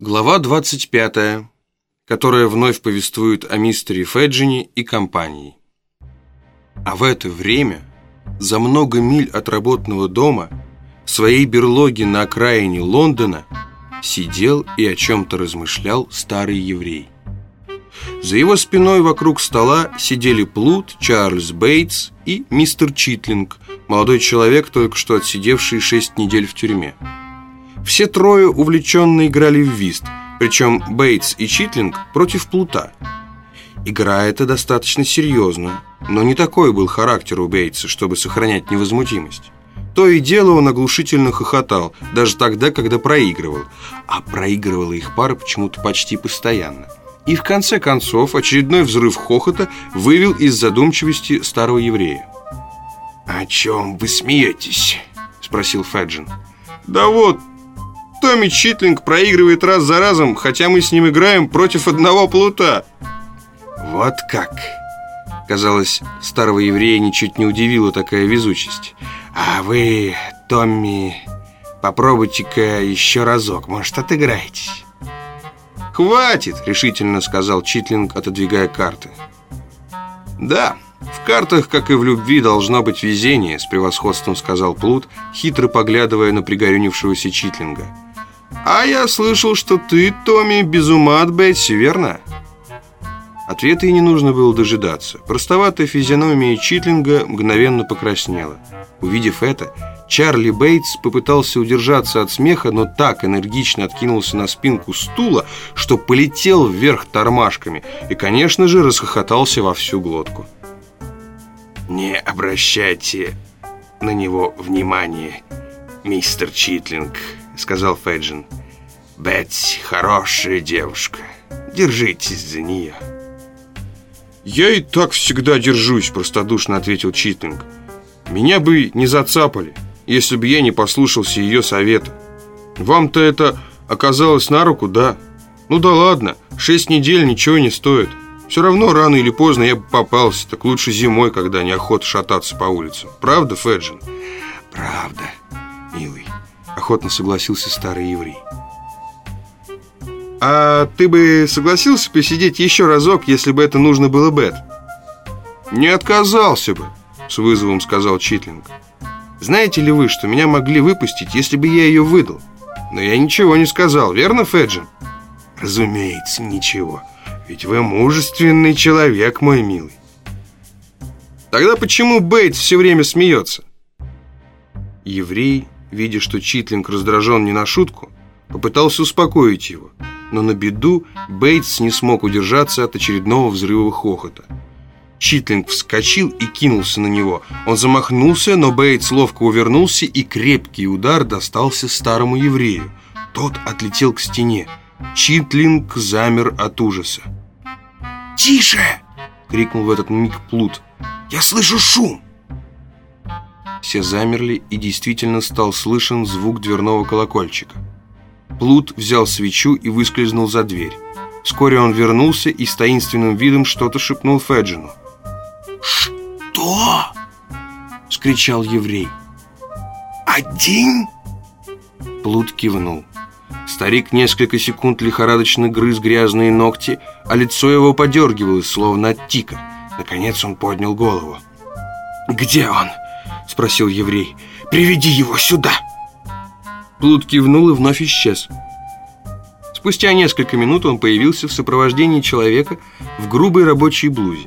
Глава 25, которая вновь повествует о мистере Феджине и компании. А в это время, за много миль от работного дома, в своей берлоге на окраине Лондона, сидел и о чем-то размышлял старый еврей. За его спиной вокруг стола сидели Плут, Чарльз Бейтс и мистер Читлинг, молодой человек, только что отсидевший шесть недель в тюрьме. Все трое увлеченно играли в вист, причем Бейтс и Читлинг против Плута. Игра эта достаточно серьезная, но не такой был характер у Бейтса, чтобы сохранять невозмутимость. То и дело он оглушительно хохотал, даже тогда, когда проигрывал. А проигрывала их пара почему-то почти постоянно. И в конце концов очередной взрыв хохота вывел из задумчивости старого еврея. «О чем вы смеетесь?» – спросил Феджин. «Да вот, Томми Читлинг проигрывает раз за разом, хотя мы с ним играем против одного плута. Вот как. Казалось, старого еврея ничуть не удивила такая везучесть. А вы, Томми, попробуйте-ка еще разок, может, отыграетесь? «Хватит!» – решительно сказал Читлинг, отодвигая карты. «Да, в картах, как и в любви, должно быть везение», – с превосходством сказал Плут, хитро поглядывая на пригорюнившегося Читлинга. «А я слышал, что ты, Томми, без ума от Бетси, верно?» Ответа и не нужно было дожидаться. Простоватая физиономия Читлинга мгновенно покраснела. Увидев это, Чарли Бейтс попытался удержаться от смеха, но так энергично откинулся на спинку стула, что полетел вверх тормашками и, конечно же, расхохотался во всю глотку. «Не обращайте на него внимания, мистер Читлинг», сказал Феджин. «Бетси хорошая девушка. Держитесь за нее». «Я и так всегда держусь», – простодушно ответил Читлинг. «Меня бы не зацапали, если бы я не послушался ее совета. Вам-то это оказалось на руку, да? Ну да ладно, шесть недель ничего не стоит. Все равно рано или поздно я бы попался, так лучше зимой, когда неохота шататься по улицам. Правда, Феджин?» «Правда, милый» охотно согласился старый еврей. «А ты бы согласился посидеть еще разок, если бы это нужно было Бет?» «Не отказался бы», — с вызовом сказал Читлинг. «Знаете ли вы, что меня могли выпустить, если бы я ее выдал? Но я ничего не сказал, верно, Феджин?» «Разумеется, ничего. Ведь вы мужественный человек, мой милый». «Тогда почему Бейт все время смеется?» Еврей видя, что Читлинг раздражен не на шутку, попытался успокоить его, но на беду Бейтс не смог удержаться от очередного взрыва хохота. Читлинг вскочил и кинулся на него. Он замахнулся, но Бейтс ловко увернулся, и крепкий удар достался старому еврею. Тот отлетел к стене. Читлинг замер от ужаса. «Тише!» — крикнул в этот миг Плут. «Я слышу шум!» Все замерли, и действительно стал слышен звук дверного колокольчика. Плут взял свечу и выскользнул за дверь. Вскоре он вернулся и с таинственным видом что-то шепнул Феджину. «Что?» — скричал еврей. «Один?» Плут кивнул. Старик несколько секунд лихорадочно грыз грязные ногти, а лицо его подергивалось, словно от тика. Наконец он поднял голову. «Где он?» Спросил еврей. «Приведи его сюда!» Плут кивнул и вновь исчез. Спустя несколько минут он появился в сопровождении человека в грубой рабочей блузе.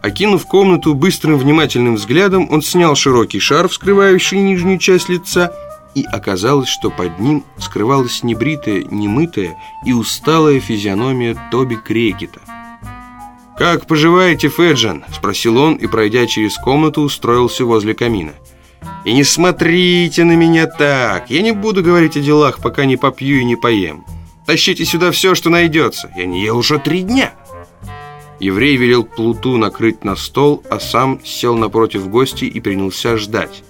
Окинув комнату быстрым внимательным взглядом, он снял широкий шарф, скрывающий нижнюю часть лица, и оказалось, что под ним скрывалась небритая, немытая и усталая физиономия Тоби Крекета. «Как поживаете, Феджан?» – спросил он и, пройдя через комнату, устроился возле камина. «И не смотрите на меня так! Я не буду говорить о делах, пока не попью и не поем. Тащите сюда все, что найдется. Я не ел уже три дня!» Еврей велел Плуту накрыть на стол, а сам сел напротив гостей и принялся ждать.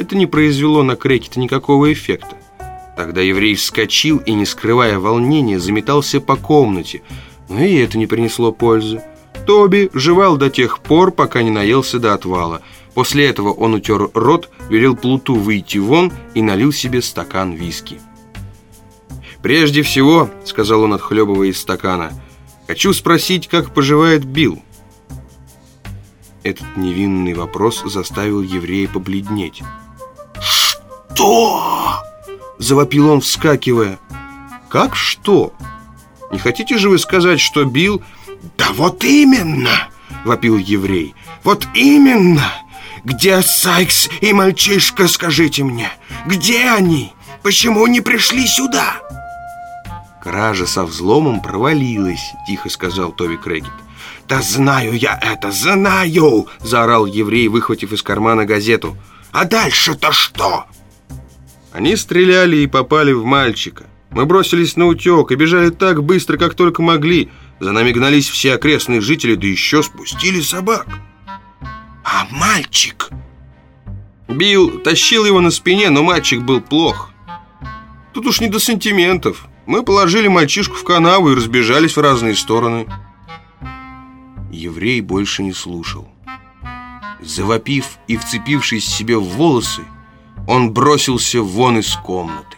Это не произвело на Крекета никакого эффекта. Тогда еврей вскочил и, не скрывая волнения, заметался по комнате, но и это не принесло пользы. Тоби жевал до тех пор, пока не наелся до отвала. После этого он утер рот, велел Плуту выйти вон и налил себе стакан виски. «Прежде всего», — сказал он, отхлебывая из стакана, «хочу спросить, как поживает Билл». Этот невинный вопрос заставил еврея побледнеть. «Что?» — завопил он, вскакивая. «Как что? Не хотите же вы сказать, что Билл...» «Да вот именно!» — вопил еврей. «Вот именно! Где Сайкс и мальчишка, скажите мне? Где они? Почему не пришли сюда?» «Кража со взломом провалилась», — тихо сказал Тоби Крэггет. «Да знаю я это, знаю!» — заорал еврей, выхватив из кармана газету. «А дальше-то что?» Они стреляли и попали в мальчика. Мы бросились на утек и бежали так быстро, как только могли. За нами гнались все окрестные жители, да еще спустили собак. «А мальчик?» Билл тащил его на спине, но мальчик был плох. Тут уж не до сантиментов. Мы положили мальчишку в канаву и разбежались в разные стороны. Еврей больше не слушал. Завопив и вцепившись себе в волосы, он бросился вон из комнаты.